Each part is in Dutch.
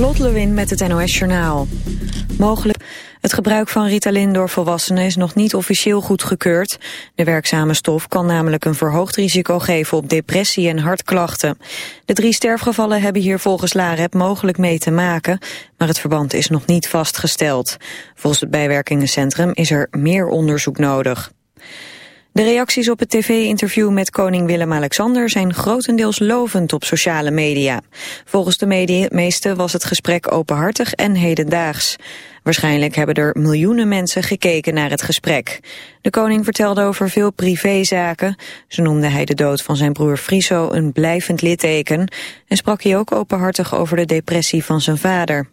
Lot Lewin met het NOS Journaal. Mogelijk het gebruik van Ritalin door volwassenen is nog niet officieel goedgekeurd. De werkzame stof kan namelijk een verhoogd risico geven op depressie en hartklachten. De drie sterfgevallen hebben hier volgens LAREP mogelijk mee te maken, maar het verband is nog niet vastgesteld. Volgens het bijwerkingencentrum is er meer onderzoek nodig. De reacties op het tv-interview met koning Willem-Alexander zijn grotendeels lovend op sociale media. Volgens de meeste was het gesprek openhartig en hedendaags. Waarschijnlijk hebben er miljoenen mensen gekeken naar het gesprek. De koning vertelde over veel privézaken. Zo noemde hij de dood van zijn broer Friso een blijvend litteken... en sprak hij ook openhartig over de depressie van zijn vader.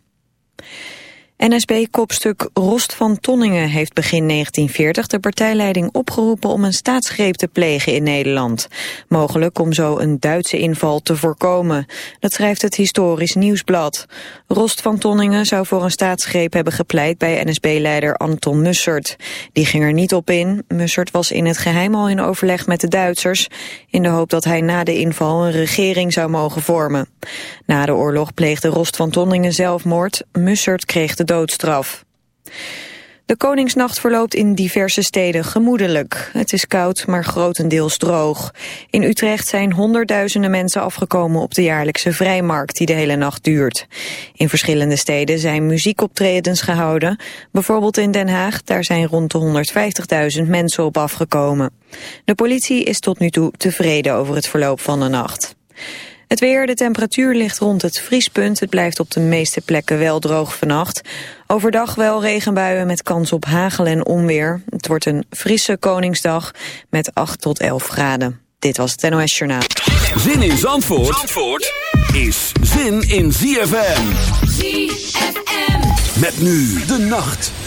NSB-kopstuk Rost van Tonningen heeft begin 1940 de partijleiding opgeroepen om een staatsgreep te plegen in Nederland. Mogelijk om zo een Duitse inval te voorkomen. Dat schrijft het Historisch Nieuwsblad. Rost van Tonningen zou voor een staatsgreep hebben gepleit bij NSB-leider Anton Mussert. Die ging er niet op in. Mussert was in het geheim al in overleg met de Duitsers, in de hoop dat hij na de inval een regering zou mogen vormen. Na de oorlog pleegde Rost van Tonningen zelfmoord. Mussert kreeg de doodstraf. De Koningsnacht verloopt in diverse steden gemoedelijk. Het is koud, maar grotendeels droog. In Utrecht zijn honderdduizenden mensen afgekomen op de jaarlijkse vrijmarkt die de hele nacht duurt. In verschillende steden zijn muziekoptredens gehouden. Bijvoorbeeld in Den Haag, daar zijn rond de 150.000 mensen op afgekomen. De politie is tot nu toe tevreden over het verloop van de nacht. Het weer, de temperatuur ligt rond het vriespunt. Het blijft op de meeste plekken wel droog vannacht. Overdag wel regenbuien met kans op hagel en onweer. Het wordt een frisse Koningsdag met 8 tot 11 graden. Dit was het NOS Journaal. Zin in Zandvoort, Zandvoort is zin in ZFM. ZFM. Met nu de nacht.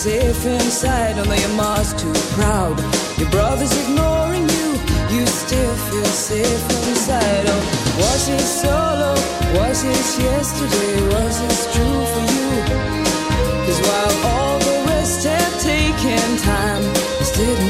Safe inside. Although your mom's too proud, your brother's ignoring you, you still feel safe inside. Oh, was it solo? Was it yesterday? Was it true for you? Cause while all the rest have taken time, this didn't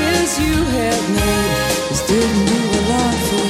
choices you have made, this didn't do a lot for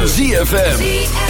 van ZFM.